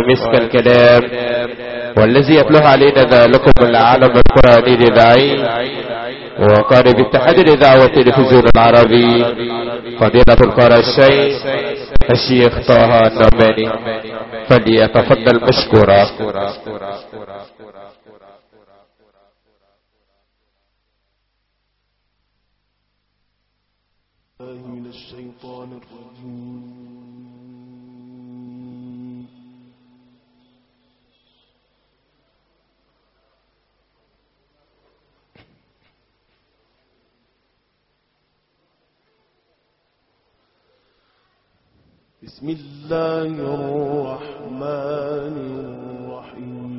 مسك الكلام والذي يتلوه علينا ذلكم العالم القرآني الإذاعي وقارب اتحاد الإذاعة والتلفزيون العربي فضيلة القارئ الشيخ الشيخ طه النعماني. فليتفضل مشكورا. من الشيطان الرجيم. بسم الله الرحمن الرحيم.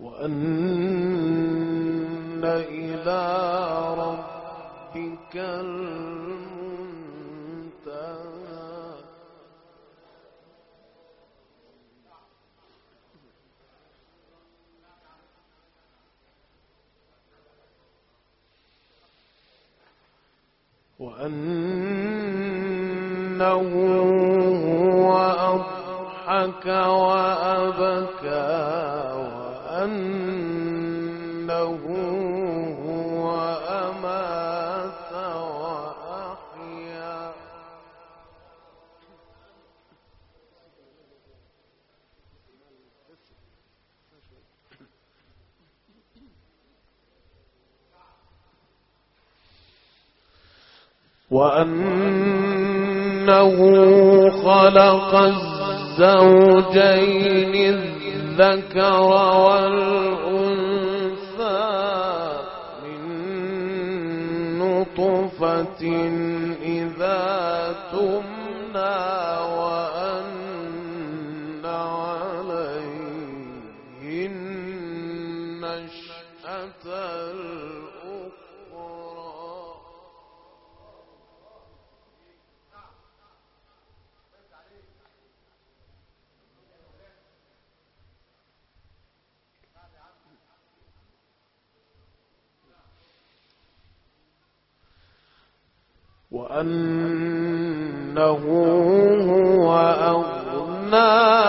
وأن إلى وأنه خلق الزوجين الذكر والأنثى من نطفة إذا تمنى وأنه هو أغنى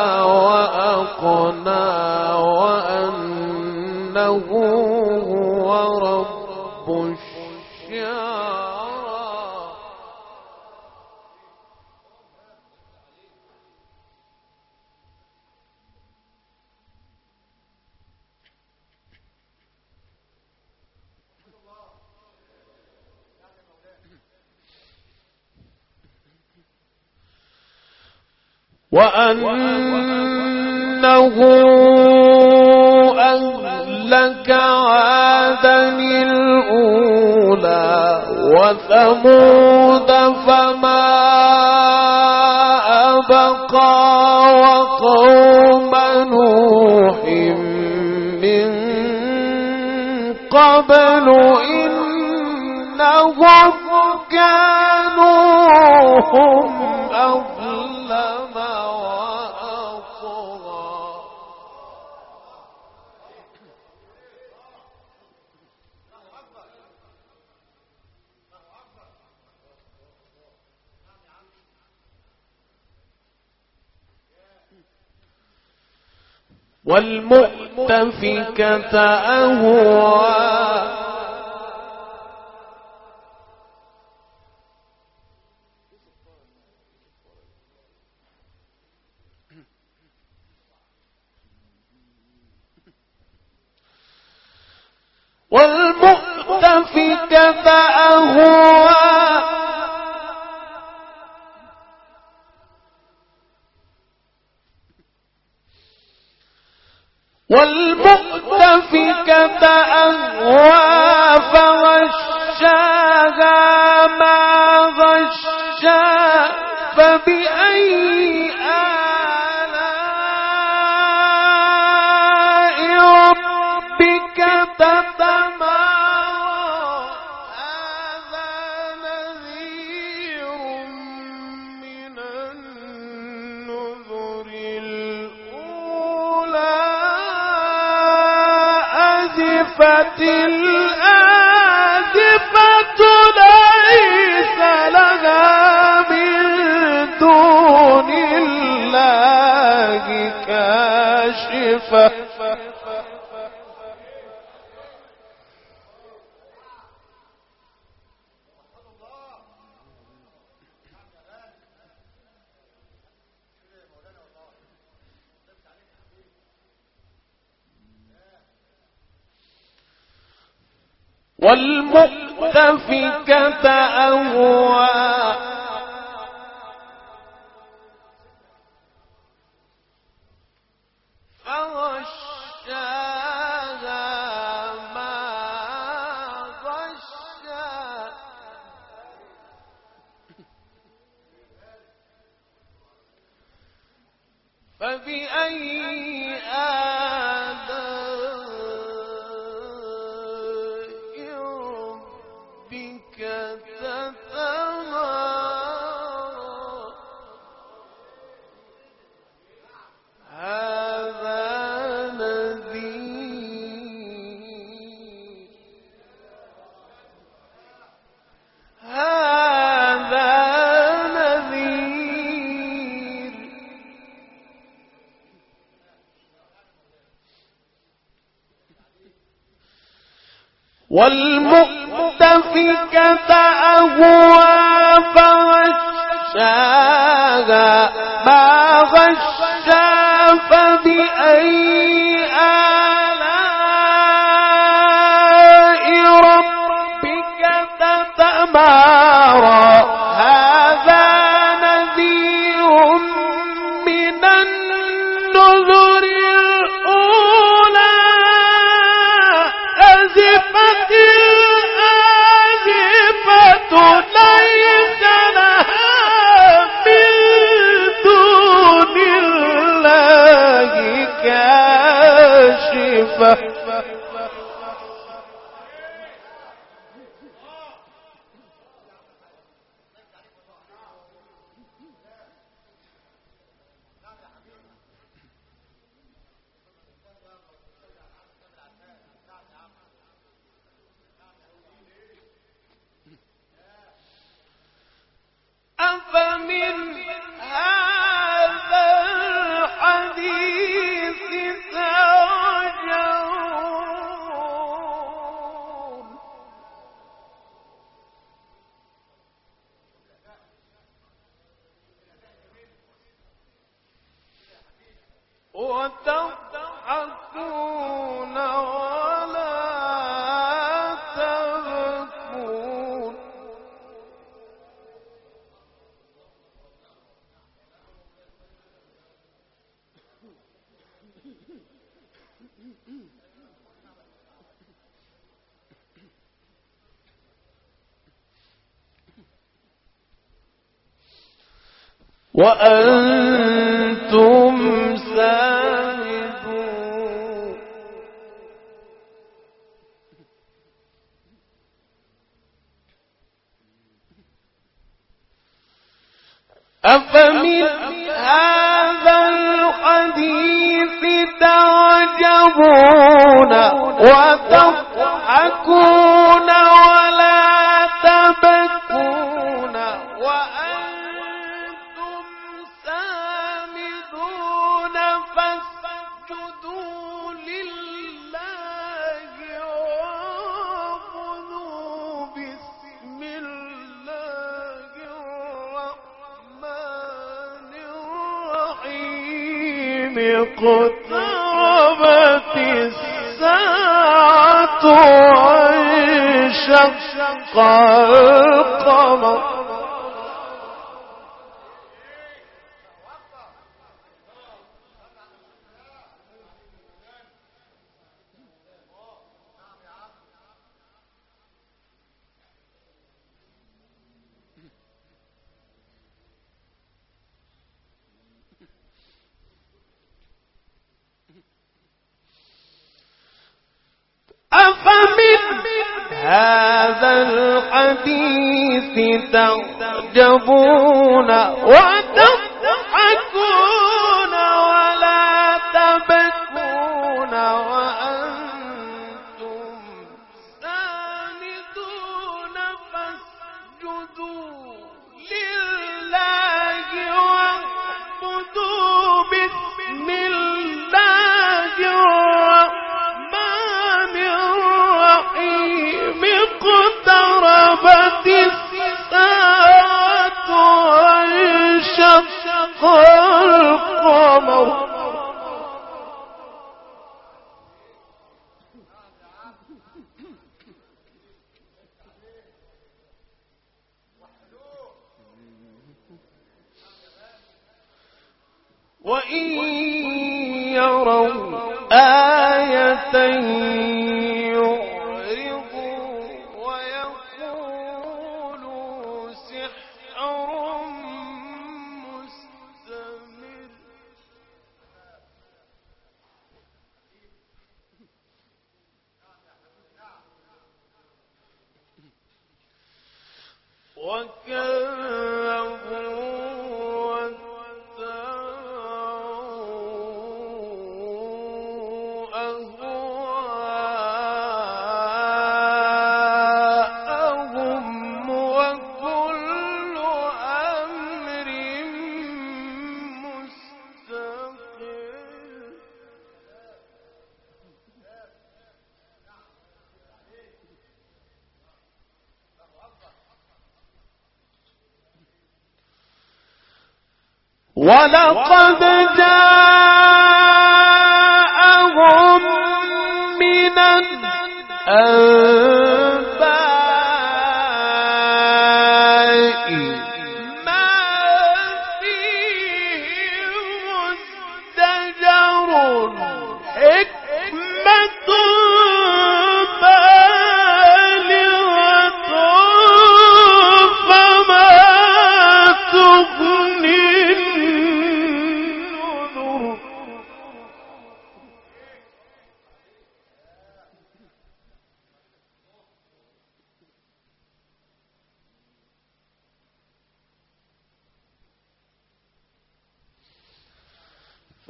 والمؤتفكة أهوى. والمؤتفكة أهوى فغشاها ما غشا فبأي الآزفة ليس لها من دون الله كاشفة. والمؤتفكة أهوى. والمؤتفكة أهوى فغشاها ما غشا فبأي آلاء ربك تتمارى. Jennifer. وأنتم انشق القمر كذبوا ولقد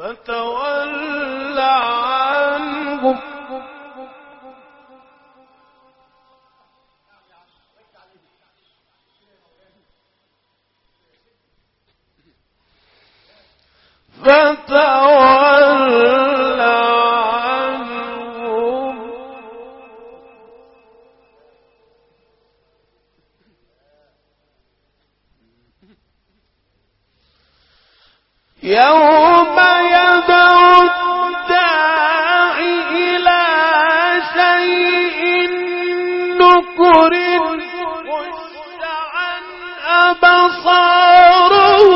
فتول أبصارهم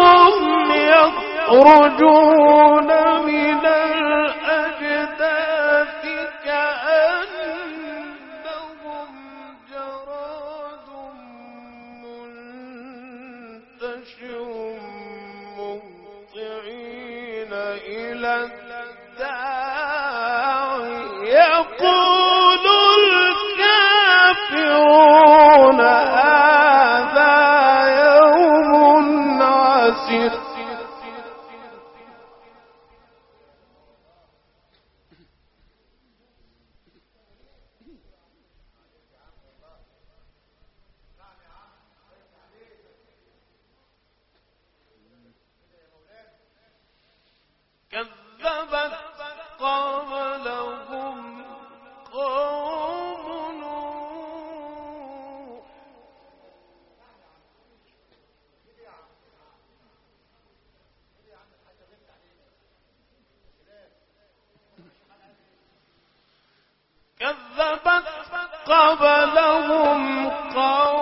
يخرجون. قبلهم قوم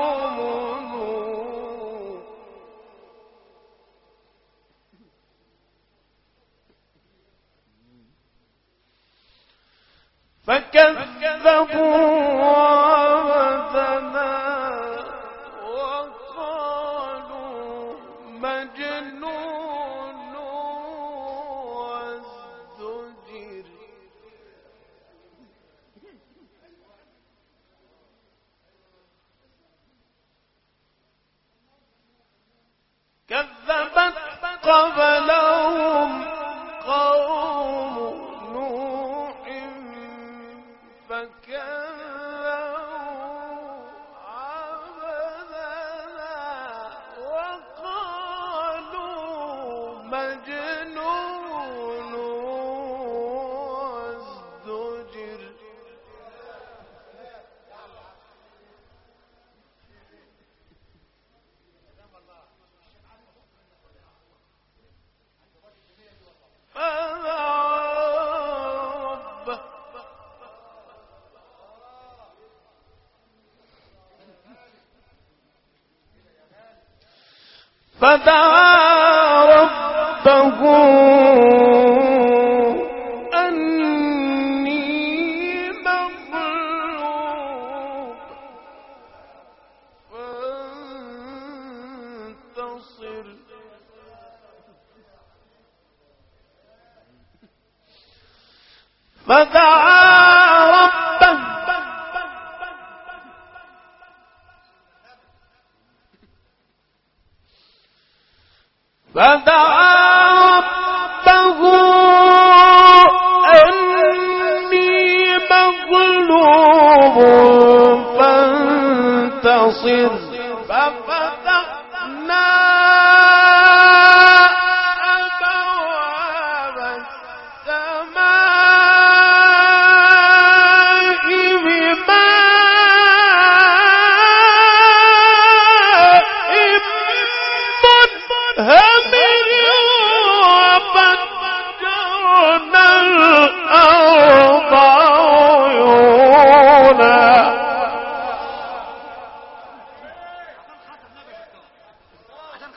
فدعا ربه أني مغلوب فانتصر. فدعا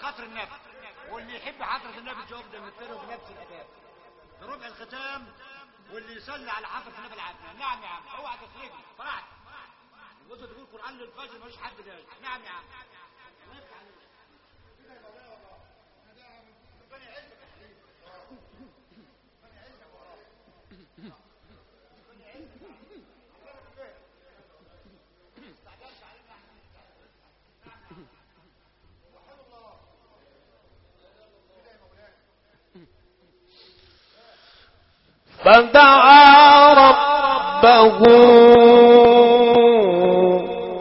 خاطر النبي. واللي يحب حضرة النبي جواب ده مثله بنفس الاداب بربع الختام واللي يصلي على حضرة النبي العافية. نعم يا عم. اوعى تسرقني. فرحت. وانت تقول قرآن للفجر مفيش حد جاي. نعم يا عم. فدعا ربه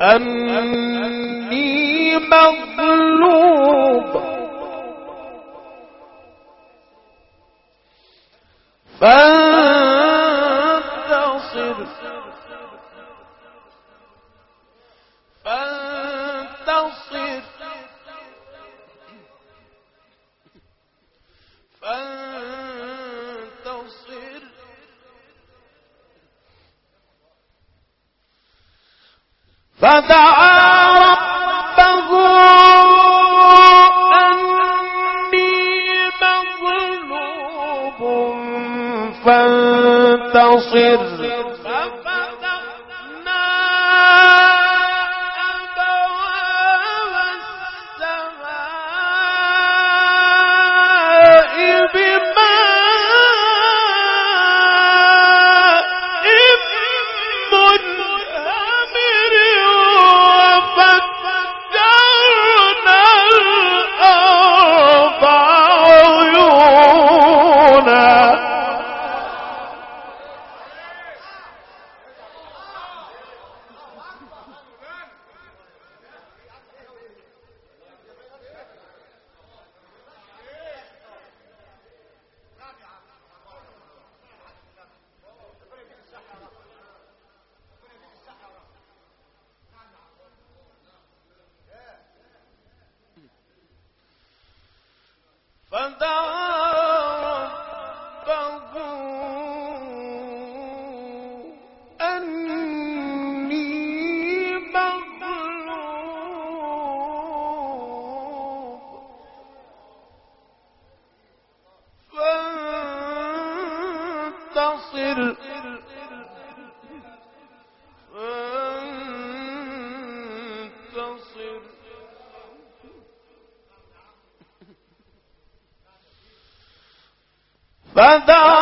أني مغلوب. فانتصر فدعا فدعا فدعا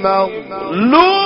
maluco.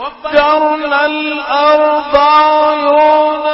وفجرنا الأرض عيونا.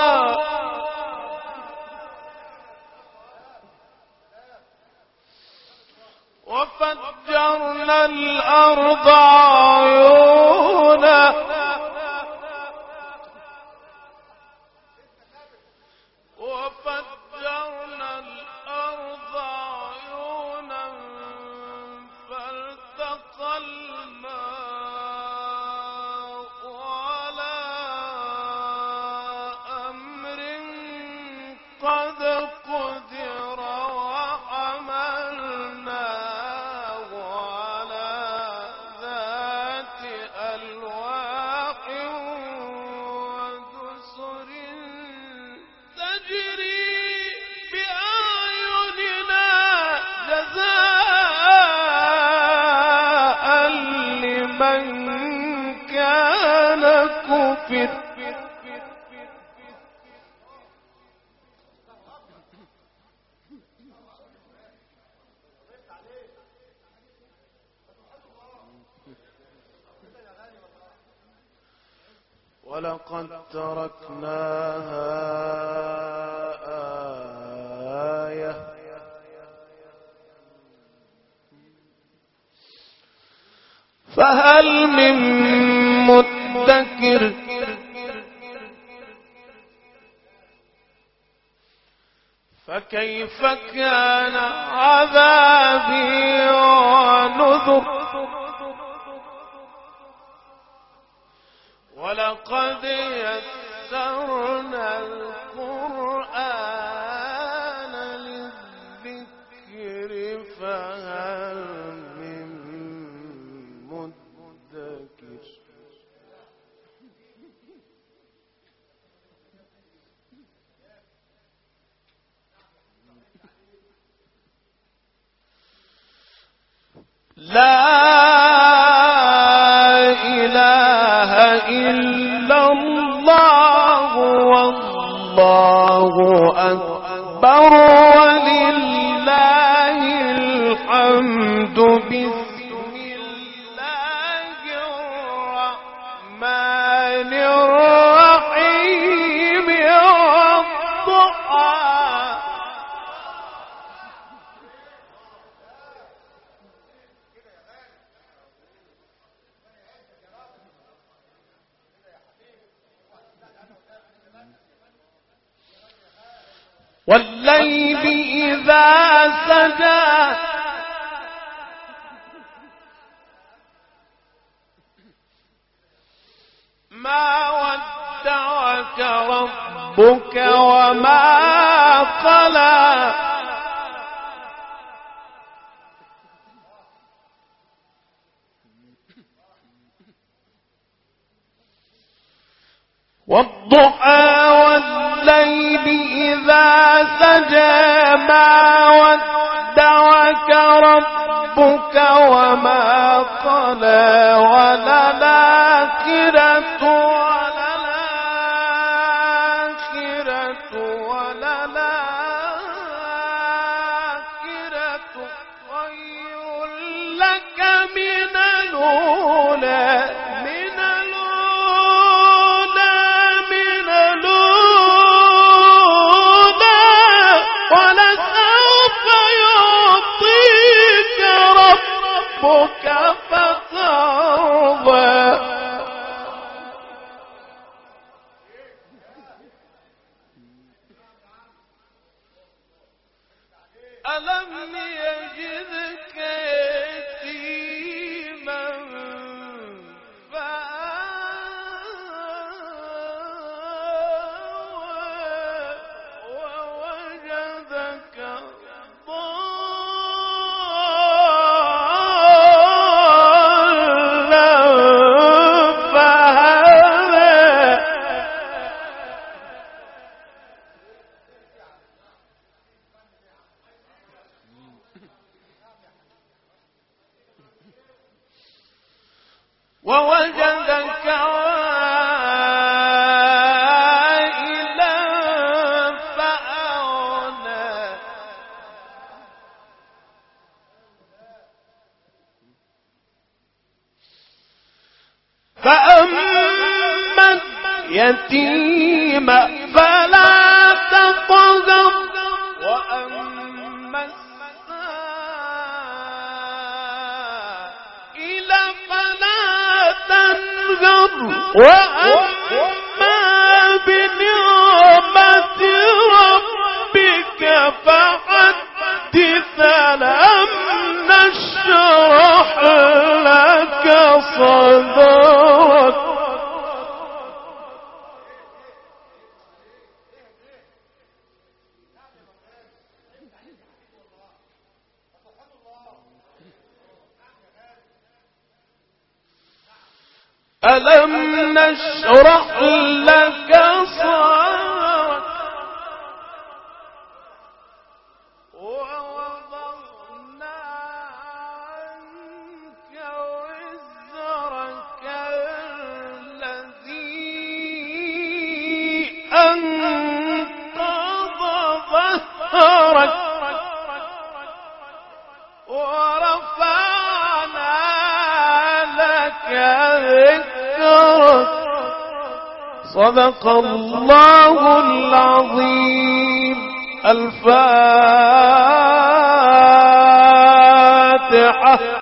With. ولقد يسرنا إذا سجى. ما ودعك ربك وما ووجدك What?